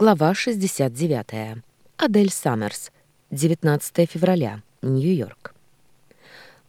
Глава 69. Адель Саммерс. 19 февраля. Нью-Йорк.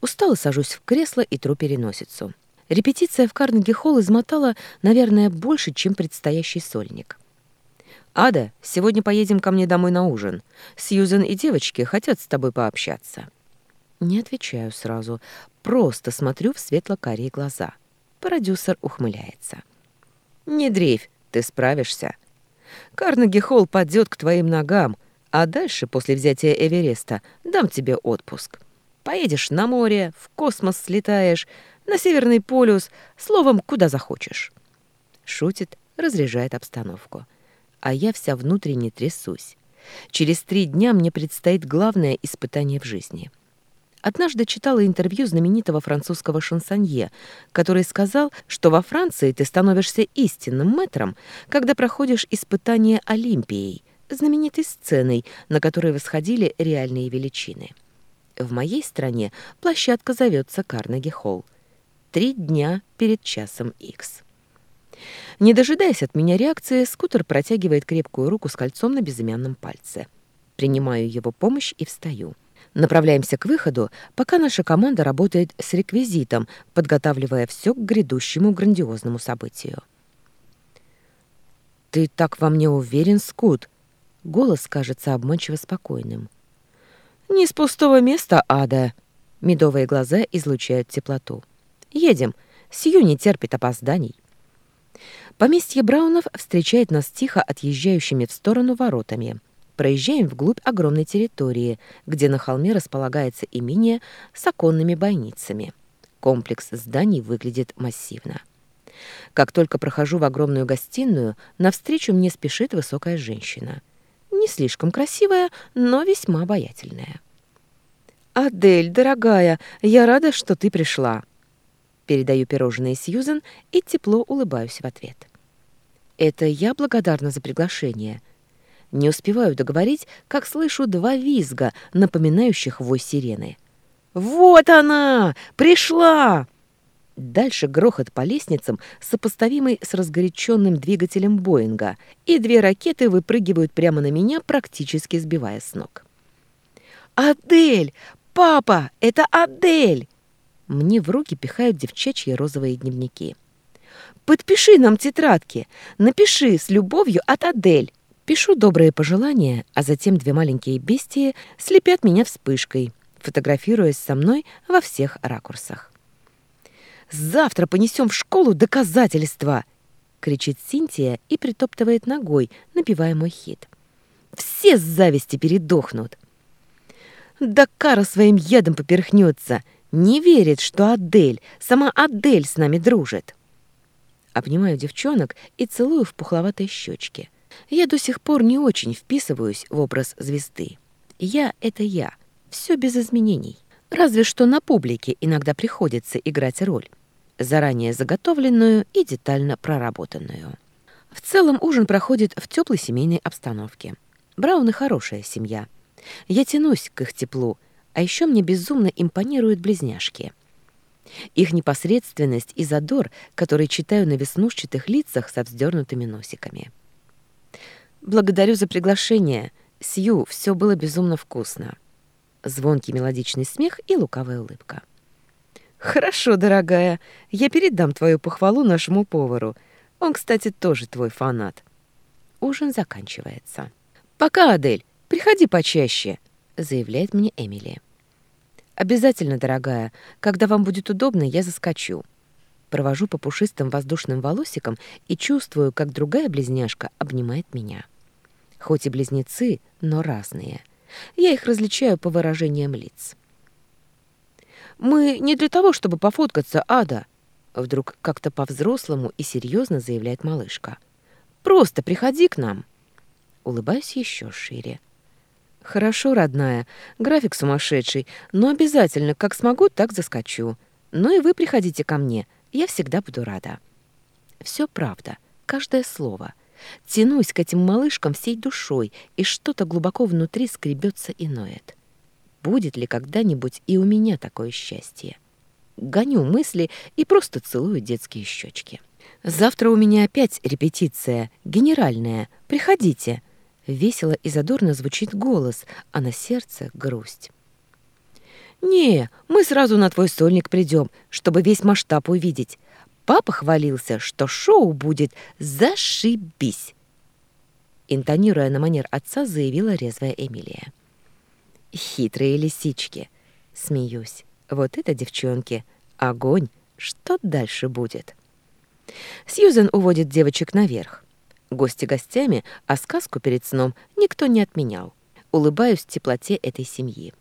Устало сажусь в кресло и тру переносицу. Репетиция в Карнеги-холл измотала, наверное, больше, чем предстоящий сольник. «Ада, сегодня поедем ко мне домой на ужин. Сьюзен и девочки хотят с тобой пообщаться». Не отвечаю сразу, просто смотрю в светло-карие глаза. Продюсер ухмыляется. «Не дрейфь, ты справишься. Карнеги-холл падет к твоим ногам, а дальше, после взятия Эвереста, дам тебе отпуск. Поедешь на море, в космос слетаешь, на Северный полюс, словом, куда захочешь». Шутит, разряжает обстановку. А я вся внутренне трясусь. Через три дня мне предстоит главное испытание в жизни — Однажды читала интервью знаменитого французского шансонье, который сказал, что во Франции ты становишься истинным мэтром, когда проходишь испытание Олимпией, знаменитой сценой, на которой восходили реальные величины. В моей стране площадка зовется Карнеги-холл. Три дня перед часом Икс. Не дожидаясь от меня реакции, скутер протягивает крепкую руку с кольцом на безымянном пальце. Принимаю его помощь и встаю. Направляемся к выходу, пока наша команда работает с реквизитом, подготавливая все к грядущему грандиозному событию. «Ты так во мне уверен, Скут?» Голос кажется обманчиво спокойным. «Не с пустого места, Ада!» Медовые глаза излучают теплоту. «Едем. Сью не терпит опозданий». Поместье Браунов встречает нас тихо отъезжающими в сторону воротами — проезжаем вглубь огромной территории, где на холме располагается имение с оконными бойницами. Комплекс зданий выглядит массивно. Как только прохожу в огромную гостиную, навстречу мне спешит высокая женщина. Не слишком красивая, но весьма обаятельная. «Адель, дорогая, я рада, что ты пришла!» Передаю пирожные Сьюзен и тепло улыбаюсь в ответ. «Это я благодарна за приглашение», не успеваю договорить, как слышу два визга, напоминающих вой сирены. «Вот она! Пришла!» Дальше грохот по лестницам, сопоставимый с разгоряченным двигателем Боинга, и две ракеты выпрыгивают прямо на меня, практически сбивая с ног. «Адель! Папа! Это Адель!» Мне в руки пихают девчачьи розовые дневники. «Подпиши нам тетрадки! Напиши с любовью от Адель!» Пишу добрые пожелания, а затем две маленькие бестии слепят меня вспышкой, фотографируясь со мной во всех ракурсах. «Завтра понесем в школу доказательства!» — кричит Синтия и притоптывает ногой, напевая мой хит. «Все с зависти передохнут!» Да Кара своим ядом поперхнется, не верит, что Адель, сама Адель с нами дружит. Обнимаю девчонок и целую в пухловатые щечки — я до сих пор не очень вписываюсь в образ звезды. Я — это я, все без изменений. Разве что на публике иногда приходится играть роль, заранее заготовленную и детально проработанную. В целом ужин проходит в теплой семейной обстановке. Брауны хорошая семья. Я тянусь к их теплу, а еще мне безумно импонируют близняшки. Их непосредственность и задор, который читаю на веснушчатых лицах со вздернутыми носиками. Благодарю за приглашение. Сью, все было безумно вкусно. Звонкий мелодичный смех и лукавая улыбка. Хорошо, дорогая. Я передам твою похвалу нашему повару. Он, кстати, тоже твой фанат. Ужин заканчивается. Пока, Адель. Приходи почаще, заявляет мне Эмили. Обязательно, дорогая. Когда вам будет удобно, я заскочу. Провожу по пушистым воздушным волосикам и чувствую, как другая близняшка обнимает меня. Хоть и близнецы, но разные. Я их различаю по выражениям лиц. «Мы не для того, чтобы пофоткаться, Ада!» Вдруг как-то по-взрослому и серьезно заявляет малышка. «Просто приходи к нам!» Улыбаюсь еще шире. «Хорошо, родная, график сумасшедший, но обязательно, как смогу, так заскочу. Ну и вы приходите ко мне, я всегда буду рада». Все правда, каждое слово. Тянусь к этим малышкам всей душой, и что-то глубоко внутри скребется и ноет. Будет ли когда-нибудь и у меня такое счастье? Гоню мысли и просто целую детские щечки. Завтра у меня опять репетиция, генеральная. Приходите. Весело и задорно звучит голос, а на сердце грусть. «Не, мы сразу на твой сольник придем, чтобы весь масштаб увидеть. Папа хвалился, что шоу будет зашибись!» Интонируя на манер отца, заявила резвая Эмилия. «Хитрые лисички!» Смеюсь. «Вот это, девчонки, огонь! Что дальше будет?» Сьюзен уводит девочек наверх. Гости гостями, а сказку перед сном никто не отменял. Улыбаюсь теплоте этой семьи.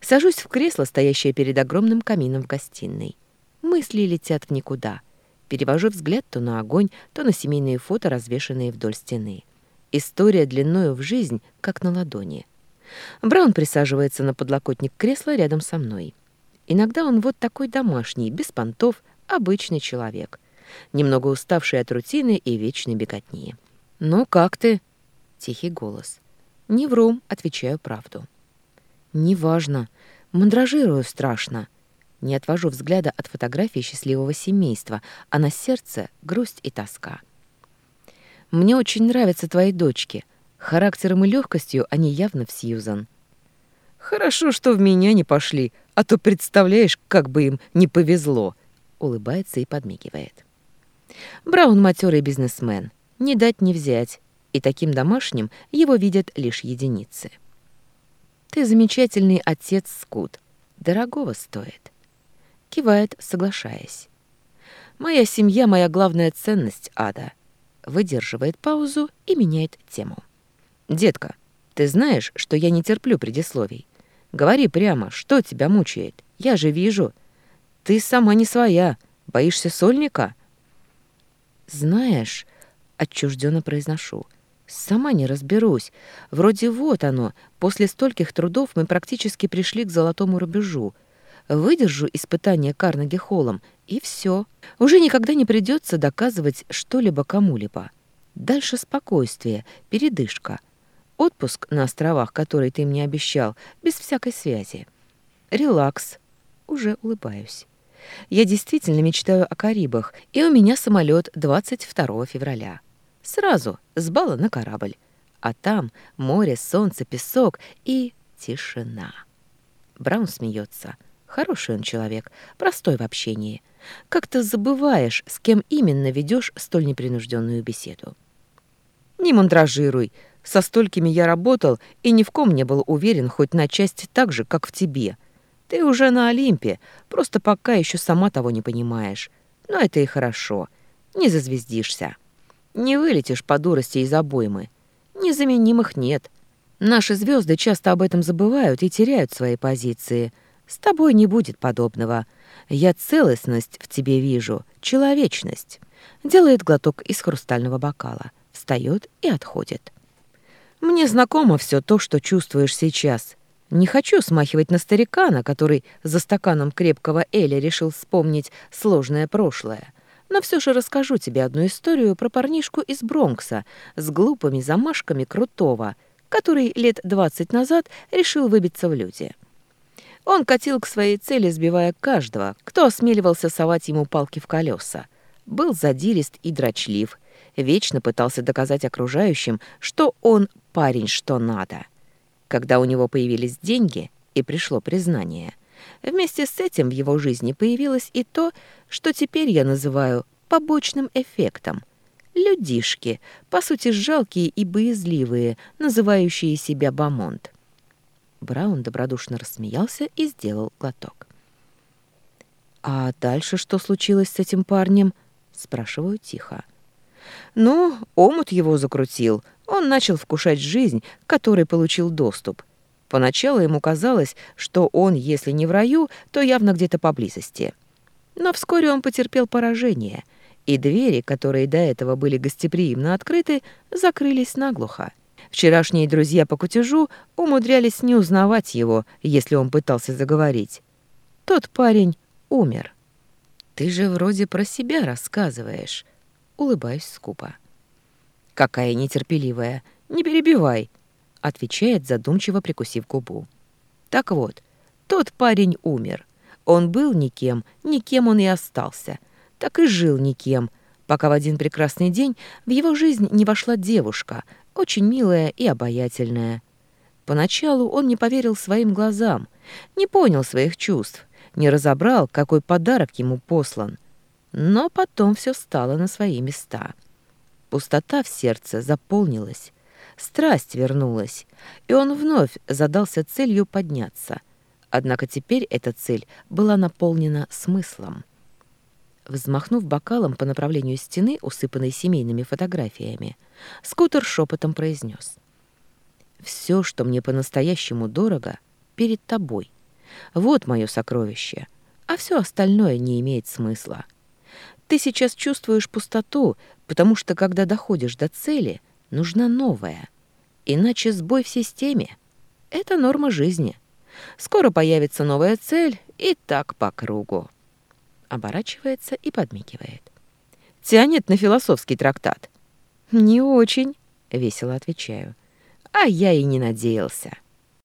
Сажусь в кресло, стоящее перед огромным камином в гостиной. Мысли летят в никуда. Перевожу взгляд то на огонь, то на семейные фото, развешанные вдоль стены. История длиною в жизнь, как на ладони. Браун присаживается на подлокотник кресла рядом со мной. Иногда он вот такой домашний, без понтов, обычный человек немного уставший от рутины и вечной беготни. «Ну, как ты?» — тихий голос. «Не вру, отвечаю правду». «Неважно. Мандражирую страшно». Не отвожу взгляда от фотографии счастливого семейства, а на сердце грусть и тоска. «Мне очень нравятся твои дочки. Характером и легкостью они явно в Сьюзан». «Хорошо, что в меня не пошли, а то представляешь, как бы им не повезло», — улыбается и подмигивает. Браун матерый бизнесмен, не дать не взять, и таким домашним его видят лишь единицы. Ты замечательный отец, Скут, дорогого стоит. Кивает, соглашаясь. Моя семья — моя главная ценность, Ада. Выдерживает паузу и меняет тему. Детка, ты знаешь, что я не терплю предисловий. Говори прямо, что тебя мучает. Я же вижу. Ты сама не своя. Боишься сольника? «Знаешь...» — отчужденно произношу. «Сама не разберусь. Вроде вот оно. После стольких трудов мы практически пришли к золотому рубежу. Выдержу испытание Карнеги-Холлом, и все. Уже никогда не придется доказывать что-либо кому-либо. Дальше спокойствие, передышка. Отпуск на островах, который ты мне обещал, без всякой связи. Релакс. Уже улыбаюсь. Я действительно мечтаю о Карибах, и у меня самолет 22 февраля. Сразу с бала на корабль. А там море, солнце, песок и тишина. Браун смеется. Хороший он человек, простой в общении. Как-то забываешь, с кем именно ведешь столь непринужденную беседу. Не мандражируй. Со столькими я работал и ни в ком не был уверен хоть на часть так же, как в тебе — ты уже на Олимпе, просто пока еще сама того не понимаешь. Но это и хорошо. Не зазвездишься. Не вылетишь по дурости из обоймы. Незаменимых нет. Наши звезды часто об этом забывают и теряют свои позиции. С тобой не будет подобного. Я целостность в тебе вижу, человечность. Делает глоток из хрустального бокала, встает и отходит. Мне знакомо все то, что чувствуешь сейчас. Не хочу смахивать на старикана, который за стаканом крепкого Эля решил вспомнить сложное прошлое. Но все же расскажу тебе одну историю про парнишку из Бронкса с глупыми замашками крутого, который лет двадцать назад решил выбиться в люди. Он катил к своей цели, сбивая каждого, кто осмеливался совать ему палки в колеса. Был задирист и дрочлив, вечно пытался доказать окружающим, что он парень что надо когда у него появились деньги и пришло признание. Вместе с этим в его жизни появилось и то, что теперь я называю побочным эффектом. Людишки, по сути жалкие и боязливые, называющие себя Бамонт. Браун добродушно рассмеялся и сделал глоток. «А дальше что случилось с этим парнем?» — спрашиваю тихо. «Ну, омут его закрутил, он начал вкушать жизнь, к которой получил доступ. Поначалу ему казалось, что он, если не в раю, то явно где-то поблизости. Но вскоре он потерпел поражение, и двери, которые до этого были гостеприимно открыты, закрылись наглухо. Вчерашние друзья по кутежу умудрялись не узнавать его, если он пытался заговорить. Тот парень умер. «Ты же вроде про себя рассказываешь», — улыбаюсь скупо. «Какая нетерпеливая! Не перебивай!» — отвечает, задумчиво прикусив губу. «Так вот, тот парень умер. Он был никем, никем он и остался. Так и жил никем, пока в один прекрасный день в его жизнь не вошла девушка, очень милая и обаятельная. Поначалу он не поверил своим глазам, не понял своих чувств, не разобрал, какой подарок ему послан. Но потом все стало на свои места. Пустота в сердце заполнилась, страсть вернулась, и он вновь задался целью подняться. Однако теперь эта цель была наполнена смыслом. Взмахнув бокалом по направлению стены, усыпанной семейными фотографиями, скутер шепотом произнес. «Все, что мне по-настоящему дорого, перед тобой. Вот мое сокровище, а все остальное не имеет смысла. Ты сейчас чувствуешь пустоту, потому что, когда доходишь до цели, нужна новая. Иначе сбой в системе — это норма жизни. Скоро появится новая цель, и так по кругу» оборачивается и подмигивает. «Тянет на философский трактат?» «Не очень», — весело отвечаю. «А я и не надеялся».